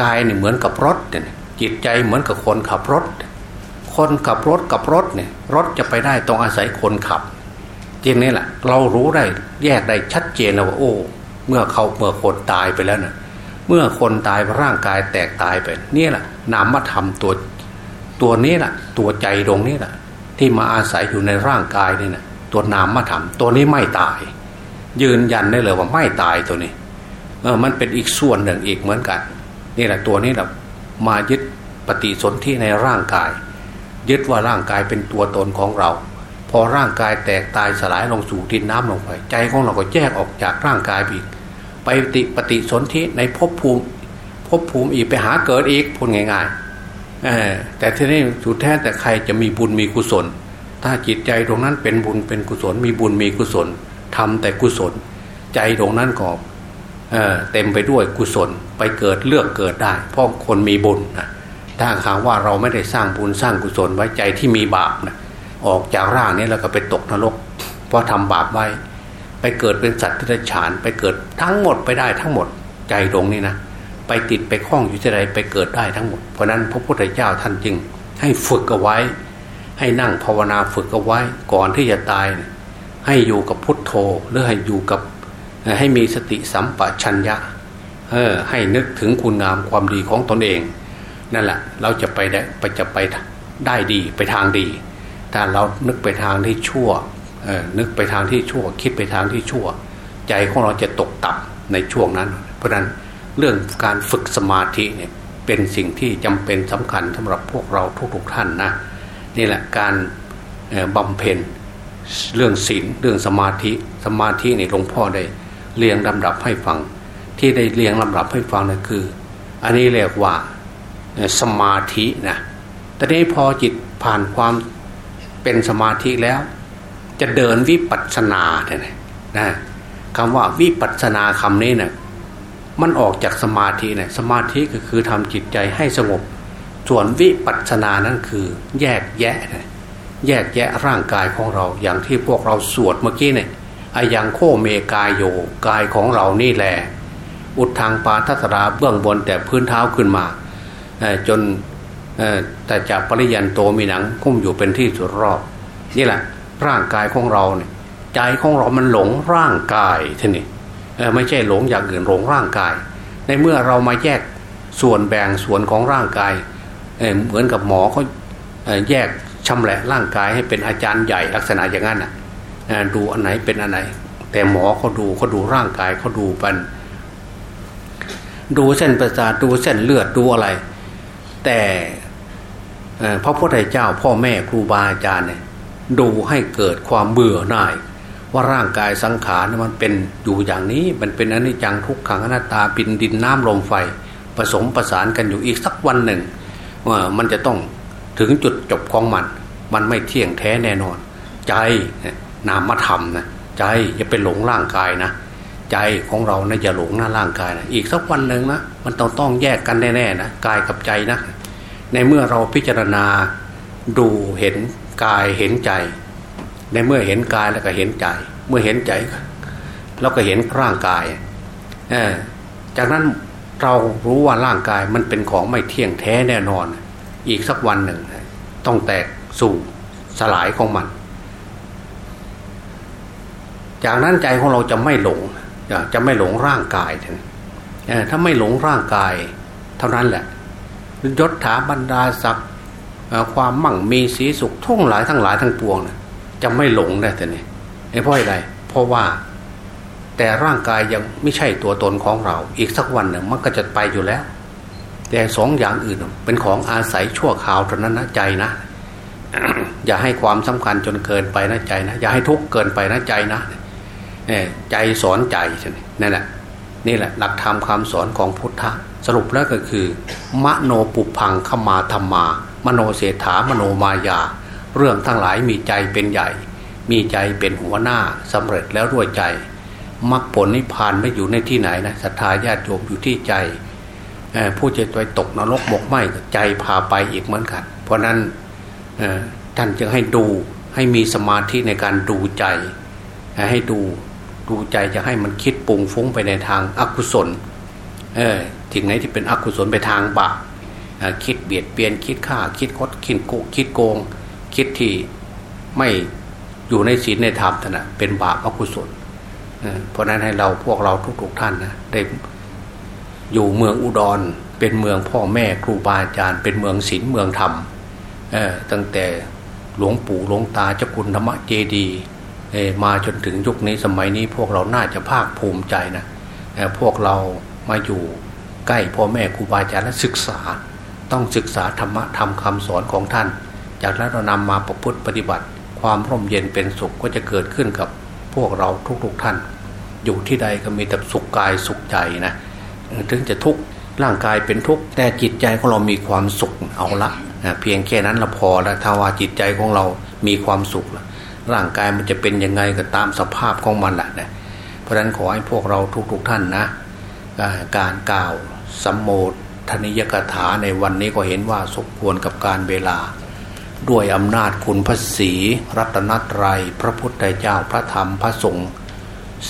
กายเนี่ยเหมือนกับรถเนี่ยจิตใจเหมือนกับคนขับรถ คนขับรถกับรถเนี่ยรถจะไปได้ต้องอาศัยคนขับ จริงนี่แหละเรารู้ได้แยกได้ชัดเจนแล้วว่าโอ้ เมื่อเขาเมื่อคนตายไปแล้วเนะ่ยเมื่อคนตายร่างกายแตกตายไปนี่แหละนามธรรมตัวตัวนี้แหละตัวใจตรงนี้แหละที่มาอาศัยอยู่ในร่างกายนี่นะตัวนามธรรมตัวนี้ไม่ตาย ยืนยันได้เลยว่าไม่ตายตัวนี้เออมันเป็นอีกส่วนหนึ่งอีกเหมือนกัน นี่แหละตัวนี้แหละมายึดปฏิสนธิในร่างกาย ยึดว่าร่างกายเป็นตัวตนของเรา อร่างกายแตกตายสลายลงสู่ดินน้ำลงไป ใจของเราก็แยกออกจากร่างกายอีก ไปติปฏิสนธิในภพภูมิภพภูมิอีกไปหาเกิดอีกพูดง่ายๆแต่ที่นี่สุดแท้แต่ใครจะมีบุญมีกุศล ถ้าจิตใจตรงนั้นเป็นบุญเป็นกุศล มีบุญมีกุศลทำแต่กุศล ใจตรงนั้นก็เต็มไปด้วยกุศลไปเกิดเลือกเกิดได้ เพราะคนมีบุญนะถ้าหากว่าเราไม่ได้สร้างบุญสร้างกุศลไว้ใจที่มีบาปนะ ออกจากร่างนี้แล้วก็ไปตกนรก เพราะทำบาปไว้ ไปเกิดเป็นสัตว์ที่ได้ฉาน ไปเกิดทั้งหมดไปได้ทั้งหมดใจตรงนี้นะไปติดไปคล้องอยู่ที่ใดไปเกิดได้ทั้งหมด เพราะนั้นพระพุทธเจ้าท่านจึง ให้ฝึกเอาไว้ ให้นั่งภาวนาฝึกเอาไว้ ก่อนที่จะตาย ให้อยู่กับพุทโธหรือให้อยู่กับให้มีสติสัมปชัญญะเออให้นึกถึงคุณงามความดีของตนเอง นั่นแหละเราจะไปได้ไปจะไปได้ดีไปทางดี ถ้าเรานึกไปทางที่ชั่วนึกไปทางที่ชั่ว คิดไปทางที่ชั่ว ใจของเราจะตกต่ำในช่วงนั้น เพราะนั้นเรื่องการฝึกสมาธิเนี่ยเป็นสิ่งที่จำเป็นสำคัญสำหรับพวกเราทุกๆท่านนะนี่แหละการบำเพ็ญเรื่องศีลเรื่องสมาธิสมาธินี่หลวงพ่อได้เรียงลำดับให้ฟัง ที่ได้เรียงลำดับให้ฟังนะคือ อันนี้เรียกว่าสมาธินะแต่นี้พอจิตผ่านความ เป็นสมาธิแล้ว จะเดินวิปัสสนาเนี่ยนะคำว่าวิปัสสนาคำนี้เนะี่ยมันออกจากสมาธิเนะี่ยสมาธิก็คือทำจิตใจให้สงบ ส่วนวิปัสสนานั้นคือแยกแยะนะแยกแยะร่างกายของเราอย่างที่พวกเราสวดเมื่อกี้เนี่ยอายังโคเมกายโยกายของเรานี่แหละอุดทางปาทัศราเบื้องบนแต่พื้นเท้าขึ้นมาจน แต่จากปริยันโตมีหนังคุ้มอยู่เป็นที่สุดรอบ นี่แหละ ร่างกายของเราเนี่ยใจของเรามันหลงร่างกายท่านี่ไม่ใช่หลงอย่างอื่นหลงร่างกาย ในเมื่อเรามาแยกส่วนแบ่งส่วนของร่างกายเเหมือนกับหมอเขาแยกชำแหละร่างกายให้เป็นอาจารย์ใหญ่ลักษณะอย่างนั้นอะดูอันไหนเป็นอันไหน แต่หมอเขาดูเขาดูร่างกายเขาดูเป็นดูเส้นประสาทดูเส้นเลือดดูอะไร แต่ พระพุทธเจ้าพ่อแม่ครูบาอาจารย์เนี่ยดูให้เกิดความเบื่อหน่าย ว่าร่างกายสังขารมันเป็นอยู่อย่างนี้มันเป็นอนิจจังทุกขังอนัตตาปินดินน้ำลมไฟ ผสมประสานกันอยู่อีกสักวันหนึ่งว่ามันจะต้องถึงจุดจบของมัน มันไม่เที่ยงแท้แน่นอน ใจนามธรรมนะใจอย่าไปหลงร่างกายนะใจของเรานะอย่าหลงหน้าร่างกายนะอีกสักวันหนึ่งนะมันต้องต้องแยกกันแน่ๆนะกายกับใจนะ ในเมื่อเราพิจารณาดูเห็นกายเห็นใจ ในเมื่อเห็นกายแล้วก็เห็นใจ เมื่อเห็นใจเราก็เห็นร่างกายจากนั้นเรารู้ว่าร่างกายมันเป็นของไม่เที่ยงแท้แน่นอน อีกสักวันหนึ่ง ต้องแตกสู่สลายของมัน จากนั้นใจของเราจะไม่หลงจะไม่หลงร่างกายถ้าไม่หลงร่างกาย เท่านั้นแหละ ยศถาบรรดาศักดิ์ความมั่งมีสีสุขทุ่งหลายทั้งหลายทั้งปวงนะจะไม่หลงได้แต่นี่เพราะอะไรเพราะว่า แต่ร่างกายยังไม่ใช่ตัวตนของเรา อีกสักวันหนึ่งมันก็จะไปอยู่แล้ว แต่สองอย่างอื่นเป็นของอาศัยชั่วคราวเท่านั้นนะใจนะอย่าให้ความสำคัญจนเกินไปนะใจนะ อย่าให้ทุกข์เกินไปนะใจนะใจสอนใจนั่นแหละนี่แหละหลักธรรมคาสอนของพุทธะ สรุปแล้วก็คือ มโนปุพังขมาธรรมา มโนเศรษฐามโนมายา เรื่องทั้งหลายมีใจเป็นใหญ่ มีใจเป็นหัวหน้าสำเร็จแล้วด้วยใจมรรคผลนิพพานไม่อยู่ในที่ไหนนะศรัทธาญาติโยมอยู่ที่ใจผู้จะไปตกนรกหมกไหมใจพาไปอีกเหมือนกัน เพราะนั้นท่านจึงให้ดูให้มีสมาธิในการดูใจ ให้ดูดูใจจะให้มันคิดปรุงฟุ้งไปในทางอกุศล เออถึงไหนที่เป็นอกุศลไปทางบาปคิดเบียดเบียนคิดฆ่า คิดคดคิดโกคิดโกง คิดที่ไม่อยู่ในศีลในธรรมนะเป็นบาปอกุศลเพราะนั้นให้เราพวกเราทุกๆท่านนะได้อยู่เมืองอุดรเป็นเมืองพ่อแม่ครูบาอาจารย์ เป็นเมืองศีลเมืองธรรมตั้งแต่หลวงปู่หลวงตาเจ้าคุณธรรมเจดีมาจนถึงยุคนี้สมัยนี้พวกเราน่าจะภาคภูมิใจนะพวกเรามาอยู่ ใกล้พ่อแม่ครูบาอาจารย์และศึกษา ต้องศึกษาธรรมะธรรมคำสอนของท่าน จากนั้นเรานำมาประพฤติปฏิบัติ ความร่มเย็นเป็นสุขก็จะเกิดขึ้นกับพวกเราทุกๆทท่าน อยู่ที่ใดก็มีแต่สุขกายสุขใจนะถึงจะทุกข์ร่างกายเป็นทุกข์แต่จิตใจของเรามีความสุขเอาละเพียงแค่นั้นเราพอแล้วถ้าว่าจิตใจของเรามีความสุขร่างกายมันจะเป็นยังไงก็ตามสภาพของมันแหละนะเพราะฉะนั้นขอให้พวกเราทุกๆทท่านนะ การกล่าว สัมโมทนิยกถาในวันนี้ก็เห็นว่าสมควรกับการเวลา ด้วยอำนาจคุณพระศีรัตนตรัย พระพุทธเจ้าพระธรรมพระสงฆ์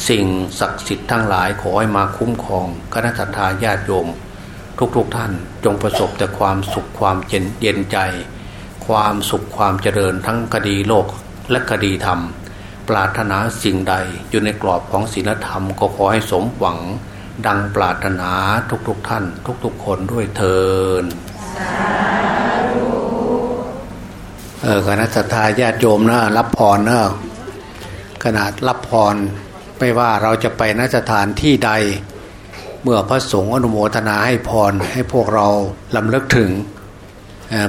สิ่งศักดิ์สิทธิ์ทั้งหลายขอให้มาคุ้มครองคณะสัตยาญาติโยม ทุกๆทท่านจงประสบแต่ความสุขความเย็นเย็นใจ ความสุขความเจริญทั้งคดีโลกและคดีธรรม ปรารถนาสิ่งใดอยู่ในกรอบของศีลธรรมก็ขอให้สมหวัง ดังปรารถนาทุกๆทท่าน ทุก ๆ คนด้วยเทินเออคณะสัตยาญาติโยมนะรับพรนะขนาดรับพรไม่ว่าเราจะไปนสถานที่ใด เมื่อพระสงฆ์อนุโมทนาให้พรให้พวกเราลำเลิกถึง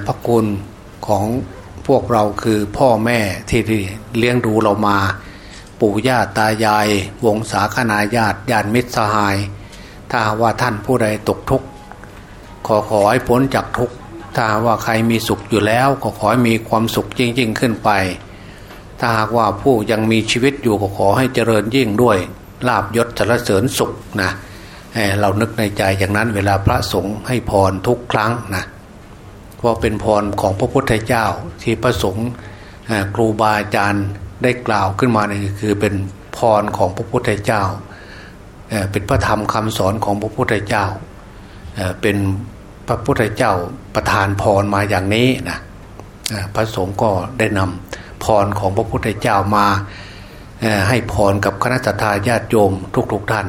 พระคุณของพวกเราคือพ่อแม่ที่เลี้ยงดูเรามา ปู่ย่าตายาย วงศาคณาญาติญาติมิตรสหาย ถ้าว่าท่านผู้ใดตกทุกข์ขอขอให้พ้นจากทุกข์ถ้าว่าใครมีสุขอยู่แล้วก็ขอให้มีความสุขยิ่งๆขึ้นไป ถ้าหากว่าผู้ยังมีชีวิตอยู่ก็ขอให้เจริญยิ่งด้วยลาบยศสรรเสริญสุขนะเรานึกในใจอย่างนั้นเวลาพระสงฆ์ให้พรทุกครั้งนะเพราะเป็นพรของพระพุทธเจ้าที่พระสงฆ์ครูบาอาจารย์ได้กล่าวขึ้นมานี่คือเป็นพรของพระพุทธเจ้า เป็นพระธรรมคำสอนของพระพุทธเจ้าเป็นพระพุทธเจ้าประทานพรมาอย่างนี้นะพระสงฆ์ก็ได้นำพรของพระพุทธเจ้ามาให้พรกับคณะทาญาติโยมทุกๆทท่าน